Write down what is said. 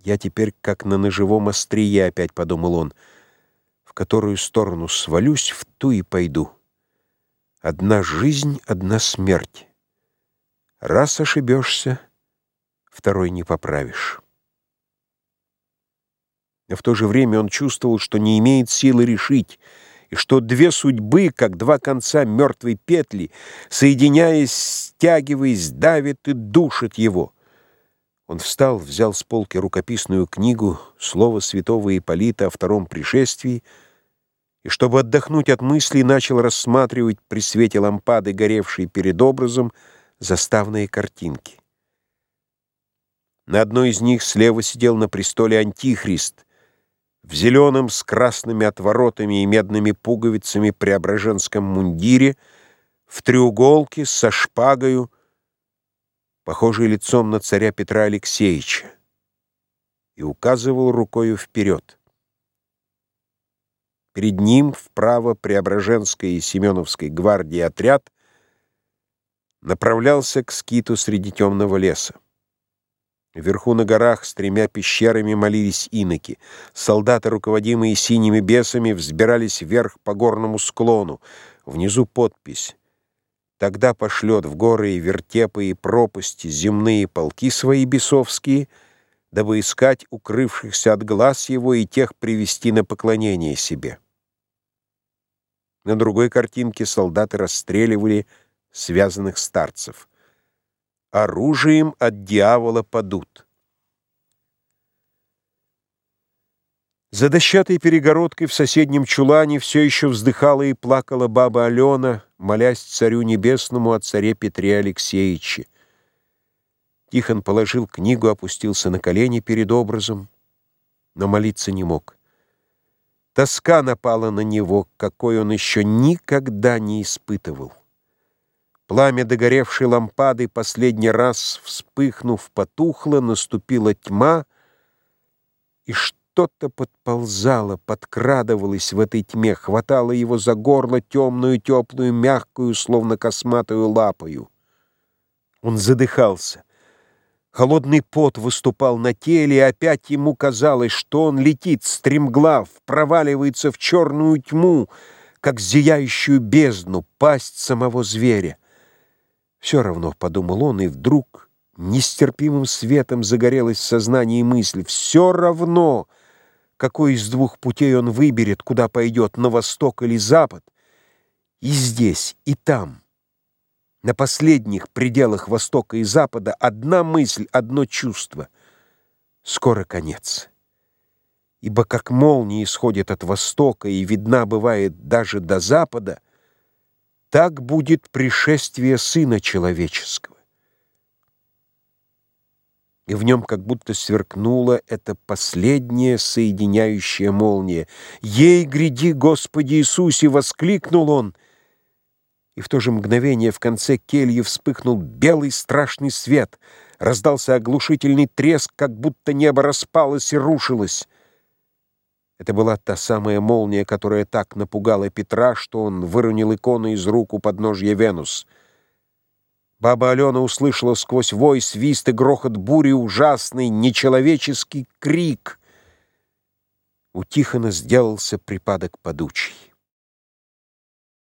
Я теперь как на ножевом острие, опять подумал он, в которую сторону свалюсь, в ту и пойду. Одна жизнь, одна смерть. Раз ошибешься, второй не поправишь. А в то же время он чувствовал, что не имеет силы решить, и что две судьбы, как два конца мертвой петли, соединяясь, стягиваясь, давят и душат его — он встал, взял с полки рукописную книгу «Слово святого Ипполита о втором пришествии» и, чтобы отдохнуть от мыслей, начал рассматривать при свете лампады, горевшей перед образом, заставные картинки. На одной из них слева сидел на престоле Антихрист в зеленом с красными отворотами и медными пуговицами преображенском мундире, в треуголке со шпагою, похожий лицом на царя Петра Алексеевича, и указывал рукою вперед. Перед ним вправо Преображенской и Семеновской гвардии отряд направлялся к скиту среди темного леса. Вверху на горах с тремя пещерами молились иноки. Солдаты, руководимые синими бесами, взбирались вверх по горному склону. Внизу подпись Тогда пошлет в горы и вертепы и пропасти земные полки свои бесовские, дабы искать укрывшихся от глаз его и тех привести на поклонение себе. На другой картинке солдаты расстреливали связанных старцев. Оружием от дьявола падут. За дощатой перегородкой в соседнем чулане все еще вздыхала и плакала баба Алена, молясь царю небесному о царе Петре Алексеевиче. Тихон положил книгу, опустился на колени перед образом, но молиться не мог. Тоска напала на него, какой он еще никогда не испытывал. Пламя догоревшей лампады последний раз, вспыхнув, потухло, наступила тьма, и что что-то подползало, подкрадывалось в этой тьме, хватало его за горло темную, теплую, мягкую, словно косматую лапою. Он задыхался. Холодный пот выступал на теле, и опять ему казалось, что он летит, стремглав, проваливается в черную тьму, как зияющую бездну, пасть самого зверя. Все равно, — подумал он, и вдруг нестерпимым светом загорелось сознание и мысль, все равно — какой из двух путей он выберет, куда пойдет, на восток или запад, и здесь, и там. На последних пределах востока и запада одна мысль, одно чувство. Скоро конец. Ибо как молния исходит от востока и видна бывает даже до запада, так будет пришествие Сына Человеческого и в нем как будто сверкнула эта последняя соединяющая молния. «Ей гряди, Господи Иисусе!» — воскликнул он. И в то же мгновение в конце кельи вспыхнул белый страшный свет. Раздался оглушительный треск, как будто небо распалось и рушилось. Это была та самая молния, которая так напугала Петра, что он выронил икону из рук у подножья Венус — Баба Алена услышала сквозь вой, свист и грохот бури ужасный, нечеловеческий крик. У Тихона сделался припадок подучий.